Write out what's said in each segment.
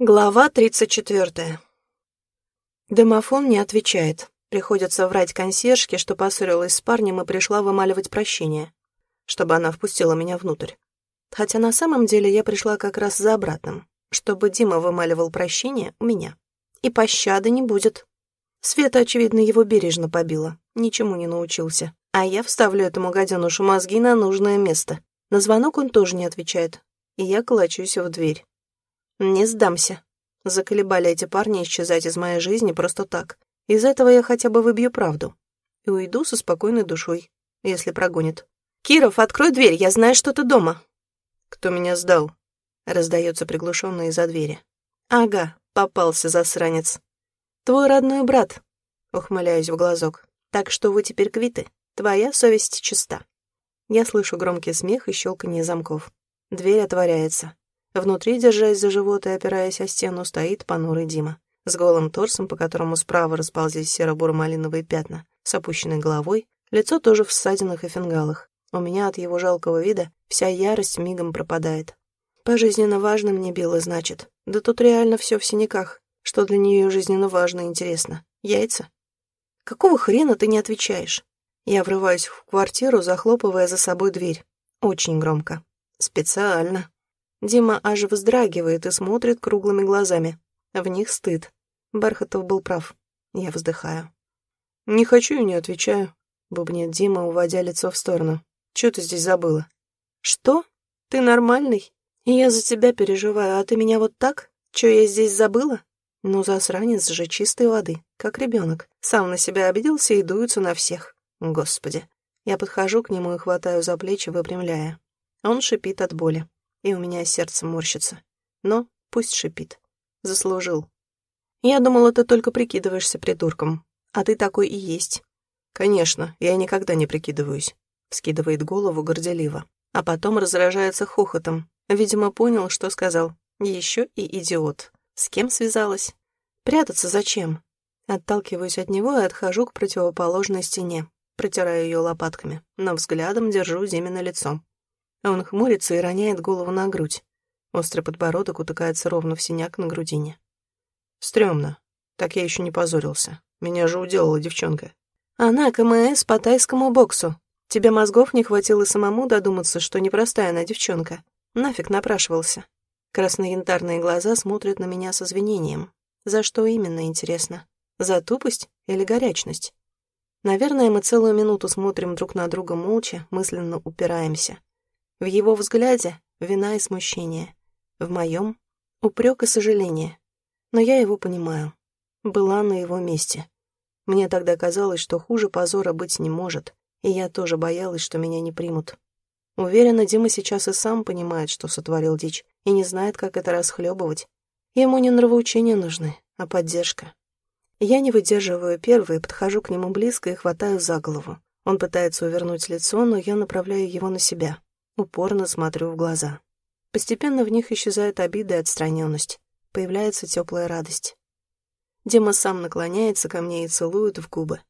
Глава 34. Домофон не отвечает. Приходится врать консьержке, что поссорилась с парнем и пришла вымаливать прощение, чтобы она впустила меня внутрь. Хотя на самом деле я пришла как раз за обратным, чтобы Дима вымаливал прощение у меня. И пощады не будет. Света, очевидно, его бережно побила, ничему не научился. А я вставлю этому гаденушу мозги на нужное место. На звонок он тоже не отвечает, и я колочусь в дверь. Не сдамся. Заколебали эти парни исчезать из моей жизни просто так. Из этого я хотя бы выбью правду. И уйду со спокойной душой, если прогонит. «Киров, открой дверь, я знаю, что ты дома». «Кто меня сдал?» Раздается приглушенно из-за двери. «Ага, попался засранец. Твой родной брат», — ухмыляюсь в глазок. «Так что вы теперь квиты. Твоя совесть чиста». Я слышу громкий смех и щелканье замков. Дверь отворяется. Внутри, держась за живот и опираясь о стену, стоит понурый Дима. С голым торсом, по которому справа расползлись серо-буро-малиновые пятна, с опущенной головой, лицо тоже в ссадинах и фингалах. У меня от его жалкого вида вся ярость мигом пропадает. Пожизненно важно мне Билла, значит. Да тут реально все в синяках. Что для нее жизненно важно и интересно? Яйца? Какого хрена ты не отвечаешь? Я врываюсь в квартиру, захлопывая за собой дверь. Очень громко. Специально. Дима аж вздрагивает и смотрит круглыми глазами. В них стыд. Бархатов был прав. Я вздыхаю. «Не хочу и не отвечаю», — бубнит Дима, уводя лицо в сторону. «Чё ты здесь забыла?» «Что? Ты нормальный? Я за тебя переживаю, а ты меня вот так? Чё я здесь забыла?» Ну, засранец же чистой воды, как ребенок. Сам на себя обиделся и дуется на всех. Господи. Я подхожу к нему и хватаю за плечи, выпрямляя. Он шипит от боли и у меня сердце морщится. Но пусть шипит. Заслужил. Я думала, ты только прикидываешься придурком, а ты такой и есть. Конечно, я никогда не прикидываюсь. Вскидывает голову горделиво, а потом разражается хохотом. Видимо, понял, что сказал. Еще и идиот. С кем связалась? Прятаться зачем? Отталкиваюсь от него и отхожу к противоположной стене. Протираю ее лопатками, но взглядом держу Зиме на лицо. Он хмурится и роняет голову на грудь. Острый подбородок утыкается ровно в синяк на грудине. Стремно. Так я еще не позорился. Меня же уделала девчонка. Она КМС по тайскому боксу. Тебе мозгов не хватило самому додуматься, что непростая она девчонка. Нафиг напрашивался. Красно-янтарные глаза смотрят на меня с извинением. За что именно, интересно? За тупость или горячность? Наверное, мы целую минуту смотрим друг на друга молча, мысленно упираемся. В его взгляде вина и смущение. В моем — упрек и сожаление. Но я его понимаю. Была на его месте. Мне тогда казалось, что хуже позора быть не может, и я тоже боялась, что меня не примут. Уверена, Дима сейчас и сам понимает, что сотворил дичь, и не знает, как это расхлебывать. Ему не нравоучения нужны, а поддержка. Я не выдерживаю первый, подхожу к нему близко и хватаю за голову. Он пытается увернуть лицо, но я направляю его на себя. Упорно смотрю в глаза. Постепенно в них исчезает обида и отстраненность. Появляется теплая радость. Дима сам наклоняется ко мне и целует в губы.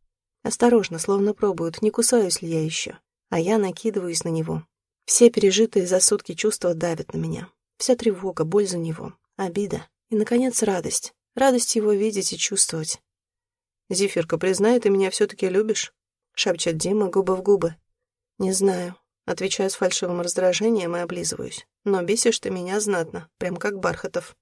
Осторожно, словно пробует, не кусаюсь ли я еще. А я накидываюсь на него. Все пережитые за сутки чувства давят на меня. Вся тревога, боль за него, обида и, наконец, радость. Радость его видеть и чувствовать. «Зефирка, признай, ты меня все-таки любишь?» — шепчет Дима губы в губы. «Не знаю», Отвечаю с фальшивым раздражением и облизываюсь. Но бесишь ты меня знатно, прям как Бархатов.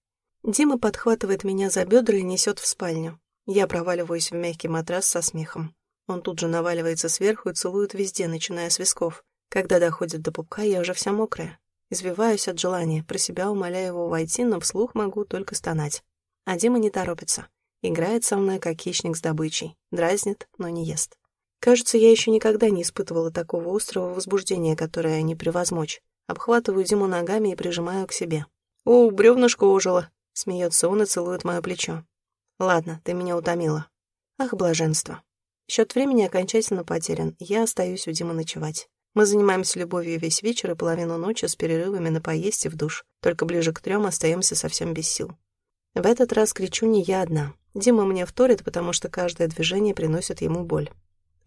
Дима подхватывает меня за бедра и несет в спальню. Я проваливаюсь в мягкий матрас со смехом. Он тут же наваливается сверху и целует везде, начиная с висков. Когда доходит до пупка, я уже вся мокрая. Извиваюсь от желания, про себя умоляю его войти, но вслух могу только стонать. А Дима не торопится. Играет со мной, как хищник с добычей. Дразнит, но не ест. Кажется, я еще никогда не испытывала такого острого возбуждения, которое не превозмочь. Обхватываю Диму ногами и прижимаю к себе. «О, бревнышко ожило!» — смеется он и целует мое плечо. «Ладно, ты меня утомила». Ах, блаженство. Счет времени окончательно потерян, я остаюсь у Димы ночевать. Мы занимаемся любовью весь вечер и половину ночи с перерывами на поесть и в душ. Только ближе к трем остаемся совсем без сил. В этот раз кричу не я одна. Дима мне вторит, потому что каждое движение приносит ему боль.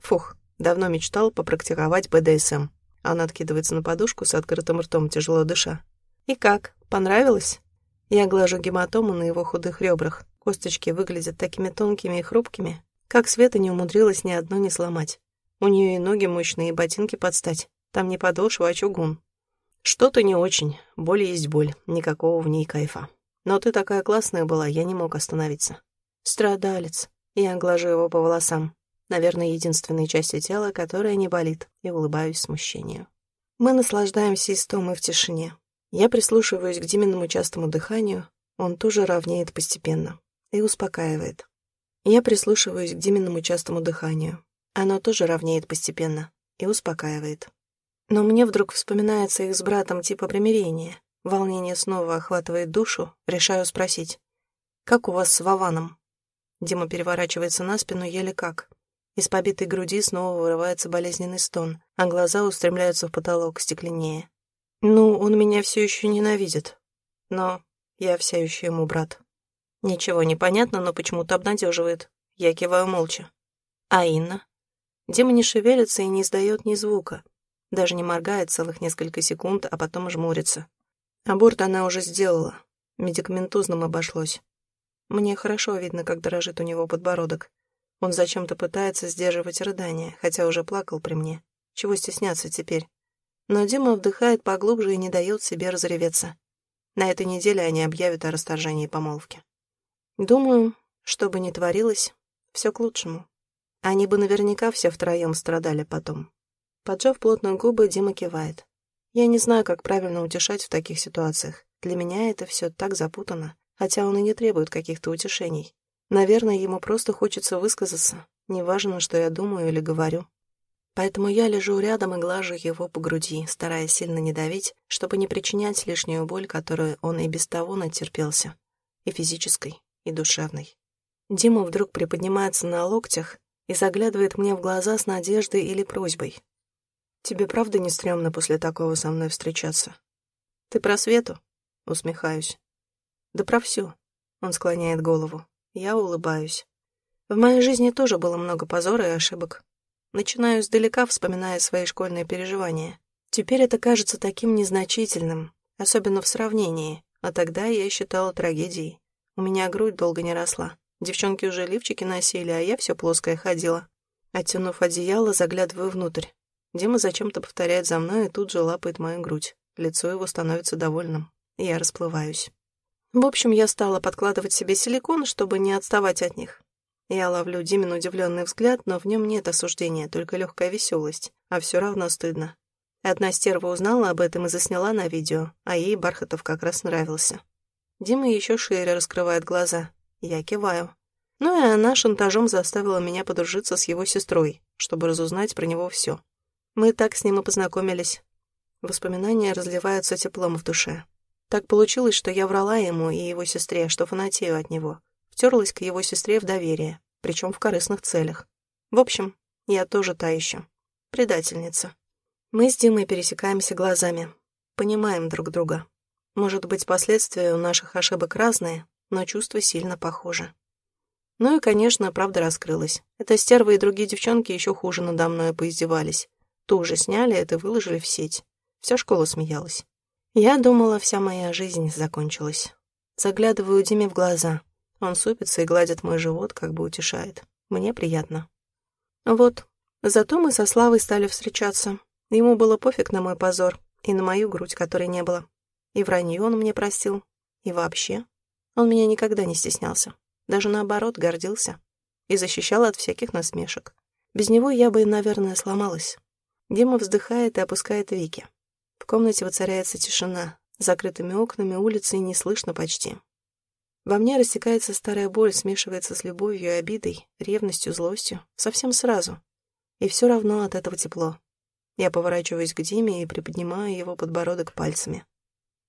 Фух, давно мечтал попрактиковать БДСМ. Она откидывается на подушку с открытым ртом, тяжело дыша. «И как, понравилось?» Я глажу гематому на его худых ребрах. Косточки выглядят такими тонкими и хрупкими, как Света не умудрилась ни одну не сломать. У нее и ноги мощные, и ботинки подстать. Там не подошва, а чугун. Что-то не очень. Боль есть боль. Никакого в ней кайфа. Но ты такая классная была, я не мог остановиться. Страдалец. Я глажу его по волосам. Наверное, единственной части тела, которая не болит, и улыбаюсь смущению. Мы наслаждаемся истомой в тишине. Я прислушиваюсь к Диминому частому дыханию, он тоже равнеет постепенно и успокаивает. Я прислушиваюсь к Диминому частому дыханию. Оно тоже равнеет постепенно и успокаивает. Но мне вдруг вспоминается их с братом типа примирения. Волнение снова охватывает душу, решаю спросить. «Как у вас с Вованом?» Дима переворачивается на спину еле как. Из побитой груди снова вырывается болезненный стон, а глаза устремляются в потолок, стекленнее. Ну, он меня все еще ненавидит. Но я вся еще ему брат. Ничего не понятно, но почему-то обнадеживает. Я киваю молча. А Инна? Дима не шевелится и не издает ни звука. Даже не моргает целых несколько секунд, а потом жмурится. Аборт она уже сделала. Медикаментозным обошлось. Мне хорошо видно, как дрожит у него подбородок. Он зачем-то пытается сдерживать рыдание, хотя уже плакал при мне. Чего стесняться теперь? Но Дима вдыхает поглубже и не дает себе разреветься. На этой неделе они объявят о расторжении помолвки. Думаю, что бы ни творилось, все к лучшему. Они бы наверняка все втроем страдали потом. Поджав плотно губы, Дима кивает. Я не знаю, как правильно утешать в таких ситуациях. Для меня это все так запутано, хотя он и не требует каких-то утешений. Наверное, ему просто хочется высказаться, неважно, что я думаю или говорю. Поэтому я лежу рядом и глажу его по груди, стараясь сильно не давить, чтобы не причинять лишнюю боль, которую он и без того натерпелся. И физической, и душевной. Дима вдруг приподнимается на локтях и заглядывает мне в глаза с надеждой или просьбой. «Тебе правда не стрёмно после такого со мной встречаться?» «Ты про Свету?» — усмехаюсь. «Да про всё», — он склоняет голову. Я улыбаюсь. В моей жизни тоже было много позора и ошибок. Начинаю издалека, вспоминая свои школьные переживания. Теперь это кажется таким незначительным, особенно в сравнении, а тогда я считала трагедией. У меня грудь долго не росла. Девчонки уже лифчики носили, а я все плоское ходила. Оттянув одеяло, заглядываю внутрь. Дима зачем-то повторяет за мной и тут же лапает мою грудь. Лицо его становится довольным. Я расплываюсь. В общем, я стала подкладывать себе силикон, чтобы не отставать от них. Я ловлю Димин удивленный взгляд, но в нем нет осуждения, только легкая веселость, а все равно стыдно. Одна стерва узнала об этом и засняла на видео, а ей Бархатов как раз нравился. Дима еще шире раскрывает глаза. Я киваю. Ну и она шантажом заставила меня подружиться с его сестрой, чтобы разузнать про него все. Мы так с ним и познакомились. Воспоминания разливаются теплом в душе. Так получилось, что я врала ему и его сестре, что фанатею от него втерлась к его сестре в доверие, причем в корыстных целях. В общем, я тоже та еще. Предательница. Мы с Димой пересекаемся глазами. Понимаем друг друга. Может быть, последствия у наших ошибок разные, но чувства сильно похожи. Ну и, конечно, правда раскрылась. Эта стерва и другие девчонки еще хуже надо мной поиздевались. Тоже сняли это выложили в сеть. Вся школа смеялась. Я думала, вся моя жизнь закончилась. Заглядываю Диме в глаза. Он супится и гладит мой живот, как бы утешает. Мне приятно. Вот. Зато мы со Славой стали встречаться. Ему было пофиг на мой позор и на мою грудь, которой не было. И вранье он мне простил. И вообще. Он меня никогда не стеснялся. Даже наоборот, гордился. И защищал от всяких насмешек. Без него я бы, наверное, сломалась. Дима вздыхает и опускает веки. Комнате воцаряется тишина. Закрытыми окнами улицы не слышно почти. Во мне растекается старая боль, смешивается с любовью и обидой, ревностью, злостью, совсем сразу. И все равно от этого тепло. Я поворачиваюсь к Диме и приподнимаю его подбородок пальцами.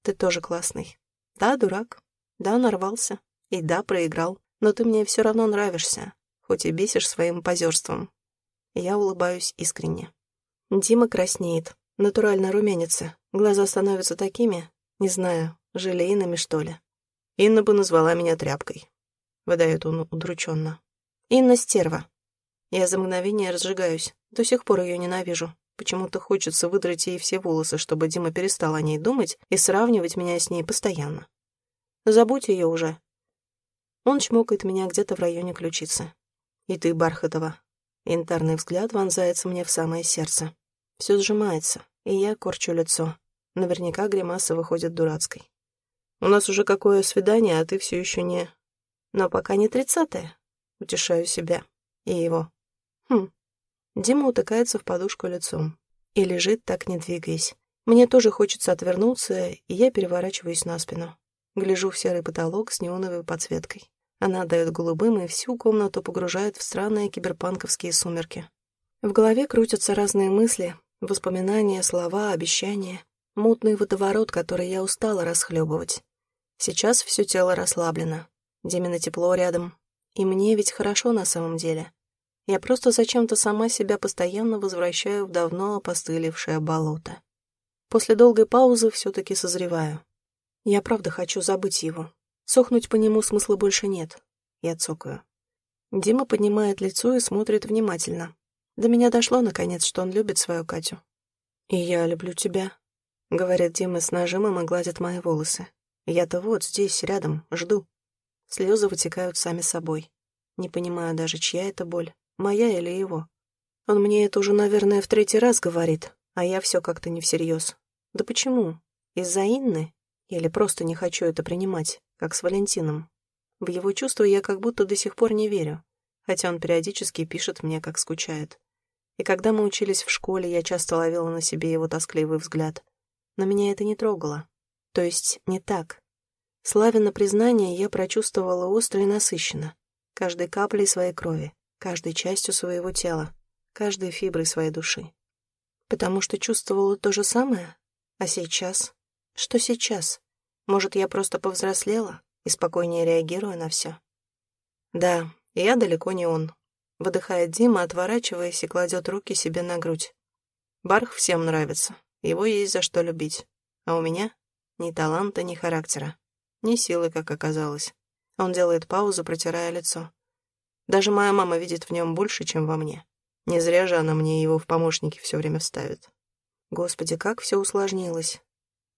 Ты тоже классный. Да, дурак. Да, нарвался. И да, проиграл. Но ты мне все равно нравишься, хоть и бесишь своим позерством. Я улыбаюсь искренне. Дима краснеет, натурально румянится. Глаза становятся такими, не знаю, желейными, что ли. Инна бы назвала меня тряпкой. Выдает он удрученно. Инна стерва. Я за мгновение разжигаюсь. До сих пор ее ненавижу. Почему-то хочется выдрать ей все волосы, чтобы Дима перестал о ней думать и сравнивать меня с ней постоянно. Забудь ее уже. Он чмокает меня где-то в районе ключицы. И ты, Бархатова. Янтарный взгляд вонзается мне в самое сердце. Все сжимается, и я корчу лицо. Наверняка гримаса выходит дурацкой. У нас уже какое свидание, а ты все еще не... Но пока не тридцатое. Утешаю себя. И его. Хм. Дима утыкается в подушку лицом. И лежит, так не двигаясь. Мне тоже хочется отвернуться, и я переворачиваюсь на спину. Гляжу в серый потолок с неоновой подсветкой. Она дает голубым и всю комнату погружает в странные киберпанковские сумерки. В голове крутятся разные мысли, воспоминания, слова, обещания. Мутный водоворот, который я устала расхлебывать. Сейчас все тело расслаблено. Демина тепло рядом. И мне ведь хорошо на самом деле. Я просто зачем-то сама себя постоянно возвращаю в давно опостылевшее болото. После долгой паузы все-таки созреваю. Я правда хочу забыть его. Сохнуть по нему смысла больше нет. Я цокаю. Дима поднимает лицо и смотрит внимательно. До меня дошло, наконец, что он любит свою Катю. «И я люблю тебя», — говорит Дима с нажимом и гладит мои волосы. Я-то вот здесь, рядом, жду. Слезы вытекают сами собой. Не понимаю даже, чья это боль, моя или его. Он мне это уже, наверное, в третий раз говорит, а я все как-то не всерьез. Да почему? Из-за Инны? Или просто не хочу это принимать, как с Валентином? В его чувства я как будто до сих пор не верю, хотя он периодически пишет мне, как скучает. И когда мы учились в школе, я часто ловила на себе его тоскливый взгляд. Но меня это не трогало. То есть не так. Славина признание я прочувствовала остро и насыщенно, каждой каплей своей крови, каждой частью своего тела, каждой фиброй своей души. Потому что чувствовала то же самое? А сейчас? Что сейчас? Может, я просто повзрослела и спокойнее реагирую на все? Да, я далеко не он. Выдыхает Дима, отворачиваясь и кладет руки себе на грудь. Барх всем нравится, его есть за что любить. А у меня ни таланта, ни характера. Ни силы, как оказалось. Он делает паузу, протирая лицо. Даже моя мама видит в нем больше, чем во мне. Не зря же она мне его в помощники все время вставит. Господи, как все усложнилось.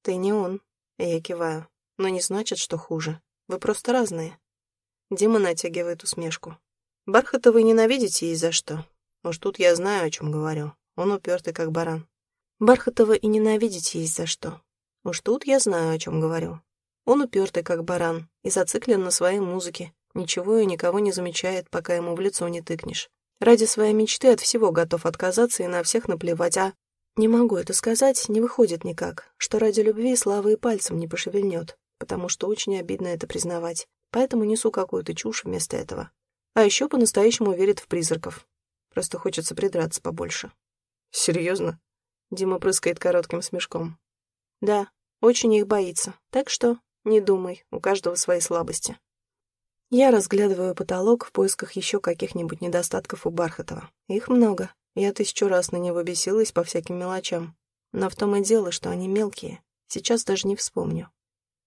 Ты не он. Я киваю. Но не значит, что хуже. Вы просто разные. Дима натягивает усмешку. Бархата вы ненавидите и за что? Уж тут я знаю, о чем говорю. Он упертый, как баран. Бархатова и ненавидите есть за что. Уж тут я знаю, о чем говорю. Он упертый, как баран, и зациклен на своей музыке. Ничего и никого не замечает, пока ему в лицо не тыкнешь. Ради своей мечты от всего готов отказаться и на всех наплевать, а... Не могу это сказать, не выходит никак, что ради любви славы и пальцем не пошевельнет, потому что очень обидно это признавать, поэтому несу какую-то чушь вместо этого. А еще по-настоящему верит в призраков. Просто хочется придраться побольше. Серьезно? Дима прыскает коротким смешком. Да, очень их боится, так что не думай, у каждого свои слабости. Я разглядываю потолок в поисках еще каких-нибудь недостатков у Бархатова. Их много. Я тысячу раз на него бесилась по всяким мелочам. Но в том и дело, что они мелкие. Сейчас даже не вспомню.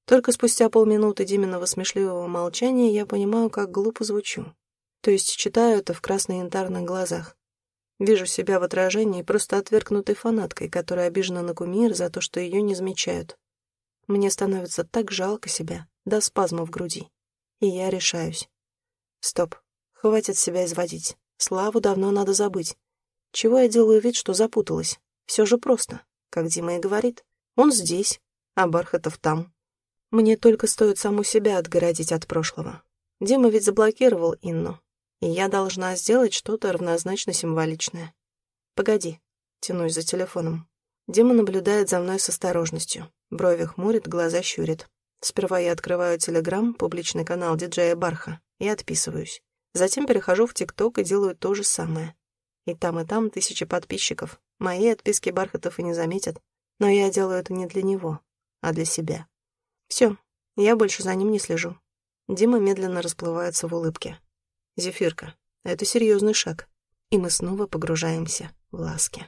Только спустя полминуты Диминого смешливого молчания я понимаю, как глупо звучу. То есть читаю это в красно-янтарных глазах. Вижу себя в отражении просто отвергнутой фанаткой, которая обижена на кумир за то, что ее не замечают. Мне становится так жалко себя, до спазма в груди. И я решаюсь. Стоп, хватит себя изводить. Славу давно надо забыть. Чего я делаю вид, что запуталась? Все же просто, как Дима и говорит. Он здесь, а Бархатов там. Мне только стоит саму себя отгородить от прошлого. Дима ведь заблокировал Инну, и я должна сделать что-то равнозначно символичное. Погоди, тянусь за телефоном. Дима наблюдает за мной с осторожностью. Брови хмурит, глаза щурит. Сперва я открываю Телеграм, публичный канал диджея Барха, и отписываюсь. Затем перехожу в ТикТок и делаю то же самое. И там, и там тысячи подписчиков. Мои отписки Бархатов и не заметят. Но я делаю это не для него, а для себя. Все, я больше за ним не слежу. Дима медленно расплывается в улыбке. Зефирка, это серьезный шаг. И мы снова погружаемся в ласки.